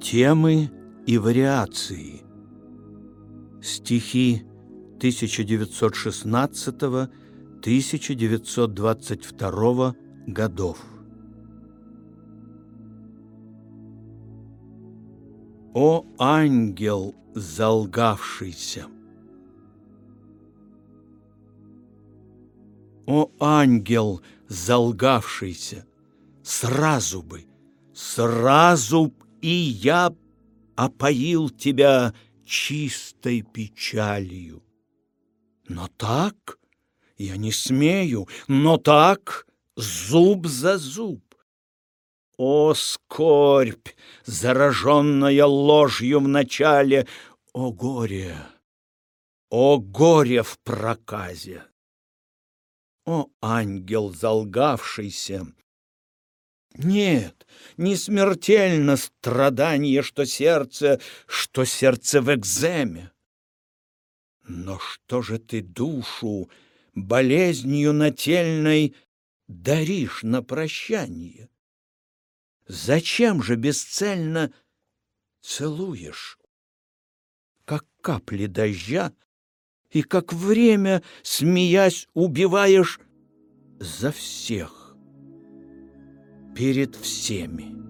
Темы и вариации. Стихи 1916-1922 годов. О ангел залгавшийся! О ангел залгавшийся! Сразу бы, сразу и я опоил тебя чистой печалью. Но так я не смею, но так зуб за зуб. О, скорбь, зараженная ложью в начале, о горе, о горе в проказе! О, ангел залгавшийся, нет, не смертельно страдание, что сердце, что сердце в экземе. Но что же ты душу болезнью нательной даришь на прощание? Зачем же бесцельно целуешь? Как капли дождя и как время, смеясь, убиваешь за всех перед всеми.